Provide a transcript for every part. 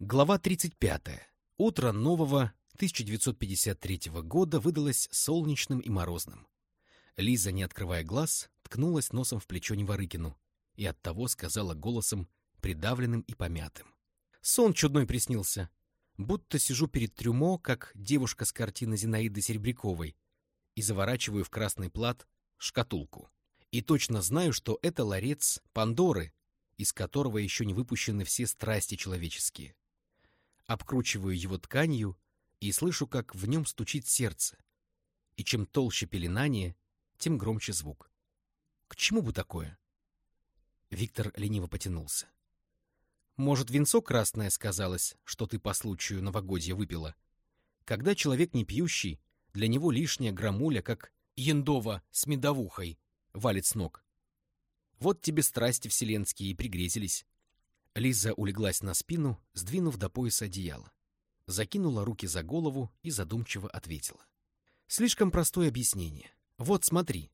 Глава 35. Утро нового 1953 года выдалось солнечным и морозным. Лиза, не открывая глаз, ткнулась носом в плечо Неворыкину и оттого сказала голосом, придавленным и помятым. Сон чудной приснился. Будто сижу перед трюмо, как девушка с картины Зинаиды Серебряковой, и заворачиваю в красный плат шкатулку. И точно знаю, что это ларец Пандоры, из которого еще не выпущены все страсти человеческие. Обкручиваю его тканью и слышу, как в нем стучит сердце. И чем толще пеленание, тем громче звук. К чему бы такое? Виктор лениво потянулся. Может, венцо красное сказалось, что ты по случаю новогодья выпила? Когда человек не пьющий, для него лишняя грамуля, как яндова с медовухой, валит с ног. Вот тебе страсти вселенские и пригрезились. Лиза улеглась на спину, сдвинув до пояса одеяло. Закинула руки за голову и задумчиво ответила. Слишком простое объяснение. Вот смотри.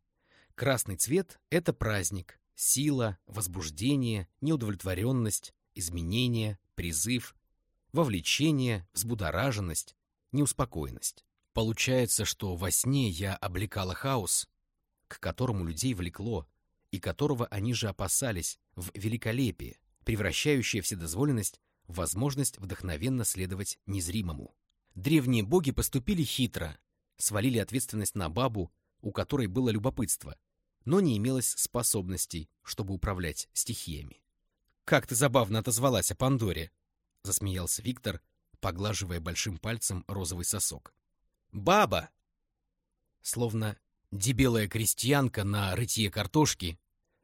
Красный цвет — это праздник, сила, возбуждение, неудовлетворенность, изменение, призыв, вовлечение, взбудораженность, неуспокоенность. Получается, что во сне я облекала хаос, к которому людей влекло, и которого они же опасались, в великолепие, превращающее вседозволенность в возможность вдохновенно следовать незримому. Древние боги поступили хитро, свалили ответственность на бабу, у которой было любопытство, но не имелось способностей, чтобы управлять стихиями. «Как ты забавно отозвалась о Пандоре!» — засмеялся Виктор, поглаживая большим пальцем розовый сосок. «Баба!» Словно дебелая крестьянка на рытье картошки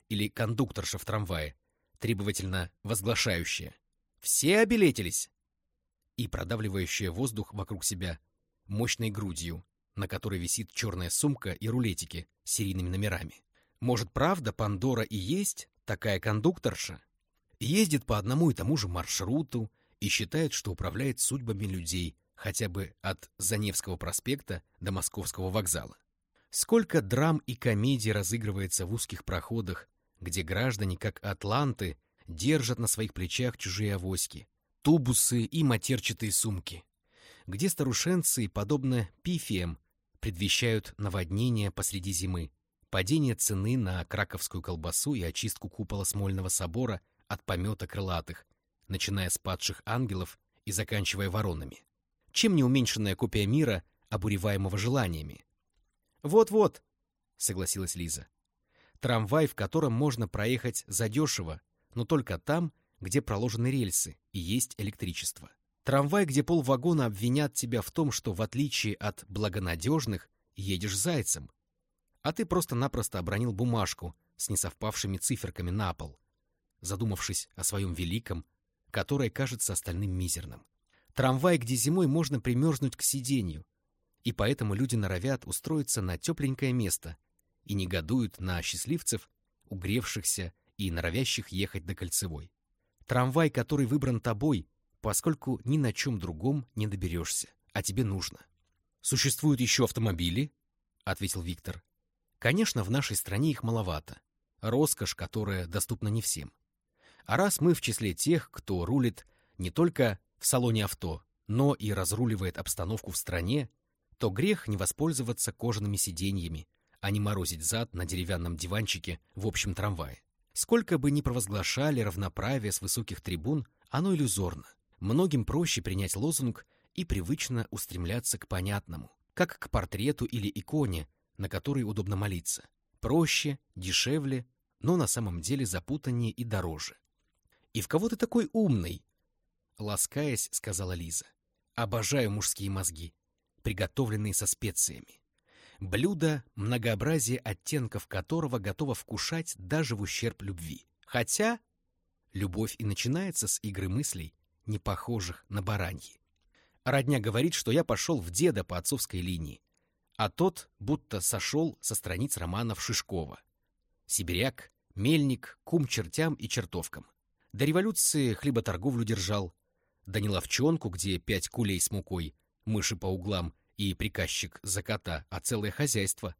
или кондукторша в трамвае, требовательно возглашающая «Все обилетились!» и продавливающая воздух вокруг себя мощной грудью, на которой висит черная сумка и рулетики с серийными номерами. Может, правда, Пандора и есть такая кондукторша? Ездит по одному и тому же маршруту и считает, что управляет судьбами людей хотя бы от Заневского проспекта до Московского вокзала. Сколько драм и комедий разыгрывается в узких проходах где граждане, как атланты, держат на своих плечах чужие авоськи, тубусы и матерчатые сумки, где старушенцы, подобно пифиям, предвещают наводнение посреди зимы, падение цены на краковскую колбасу и очистку купола Смольного собора от помета крылатых, начиная с падших ангелов и заканчивая воронами. Чем не уменьшенная копия мира, обуреваемого желаниями? «Вот-вот», — согласилась Лиза. Трамвай, в котором можно проехать задешево, но только там, где проложены рельсы и есть электричество. Трамвай, где полвагона обвинят тебя в том, что, в отличие от благонадежных, едешь зайцем. А ты просто-напросто обронил бумажку с несовпавшими циферками на пол, задумавшись о своем великом, которое кажется остальным мизерным. Трамвай, где зимой можно примерзнуть к сиденью, и поэтому люди норовят устроиться на тепленькое место — и негодуют на счастливцев, угревшихся и норовящих ехать до кольцевой. Трамвай, который выбран тобой, поскольку ни на чем другом не доберешься, а тебе нужно. «Существуют еще автомобили?» — ответил Виктор. «Конечно, в нашей стране их маловато. Роскошь, которая доступна не всем. А раз мы в числе тех, кто рулит не только в салоне авто, но и разруливает обстановку в стране, то грех не воспользоваться кожаными сиденьями, а не морозить зад на деревянном диванчике в общем трамвае. Сколько бы ни провозглашали равноправие с высоких трибун, оно иллюзорно. Многим проще принять лозунг и привычно устремляться к понятному, как к портрету или иконе, на которой удобно молиться. Проще, дешевле, но на самом деле запутаннее и дороже. «И в кого ты такой умный?» Ласкаясь, сказала Лиза. «Обожаю мужские мозги, приготовленные со специями. Блюдо, многообразие оттенков которого готово вкушать даже в ущерб любви. Хотя любовь и начинается с игры мыслей, не похожих на бараньи. Родня говорит, что я пошел в деда по отцовской линии, а тот будто сошел со страниц романов Шишкова. Сибиряк, мельник, кум чертям и чертовкам. До революции хлеботорговлю держал, да не ловчонку, где пять кулей с мукой, мыши по углам и приказчик за кота, а целое хозяйство.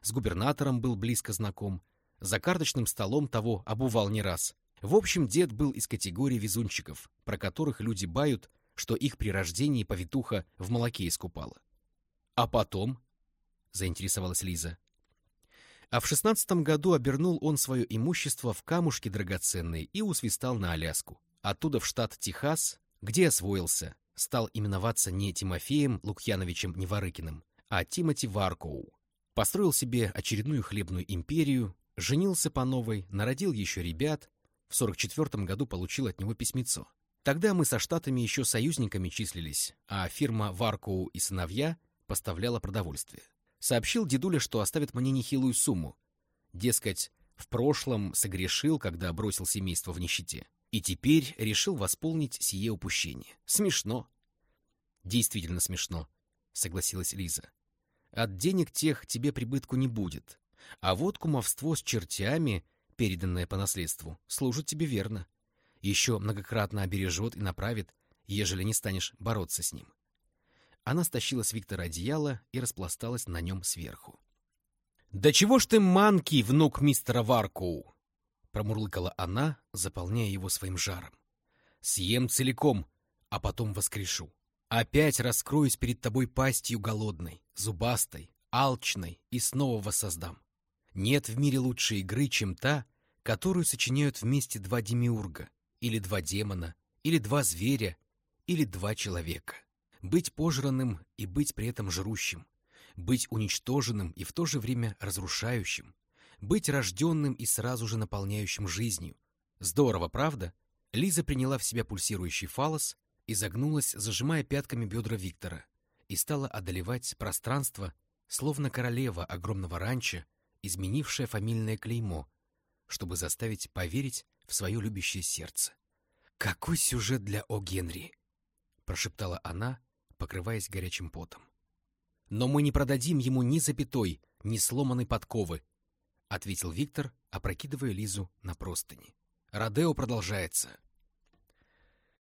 С губернатором был близко знаком, за карточным столом того обувал не раз. В общем, дед был из категории везунчиков, про которых люди бают, что их при рождении повитуха в молоке искупала. А потом, заинтересовалась Лиза. А в шестнадцатом году обернул он свое имущество в камушки драгоценные и усвистал на Аляску. Оттуда в штат Техас, где освоился, стал именоваться не Тимофеем Лукьяновичем Неворыкиным, а Тимоти Варкоу. Построил себе очередную хлебную империю, женился по новой, народил еще ребят, в 44 году получил от него письмецо. Тогда мы со Штатами еще союзниками числились, а фирма Варкоу и сыновья поставляла продовольствие. Сообщил дедуля, что оставит мне нехилую сумму. Дескать, в прошлом согрешил, когда бросил семейство в нищете. И теперь решил восполнить сие упущение. Смешно. Действительно смешно, согласилась Лиза. От денег тех тебе прибытку не будет. А вот кумовство с чертями, переданное по наследству, служит тебе верно. Еще многократно обережет и направит, ежели не станешь бороться с ним. Она стащила с Виктора одеяло и распласталась на нем сверху. «Да чего ж ты манки, внук мистера Варкоу?» Промурлыкала она, заполняя его своим жаром. «Съем целиком, а потом воскрешу. Опять раскроюсь перед тобой пастью голодной, зубастой, алчной и снова воссоздам. Нет в мире лучшей игры, чем та, которую сочиняют вместе два демиурга, или два демона, или два зверя, или два человека. Быть пожранным и быть при этом жрущим. Быть уничтоженным и в то же время разрушающим. Быть рожденным и сразу же наполняющим жизнью. Здорово, правда? Лиза приняла в себя пульсирующий фалос загнулась, зажимая пятками бедра Виктора, и стала одолевать пространство, словно королева огромного ранчо, изменившая фамильное клеймо, чтобы заставить поверить в свое любящее сердце. «Какой сюжет для О. Генри!» — прошептала она, покрываясь горячим потом. «Но мы не продадим ему ни запятой, ни сломанной подковы», — ответил Виктор, опрокидывая Лизу на простыни. «Родео продолжается».